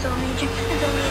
Don't need you. Don't need you.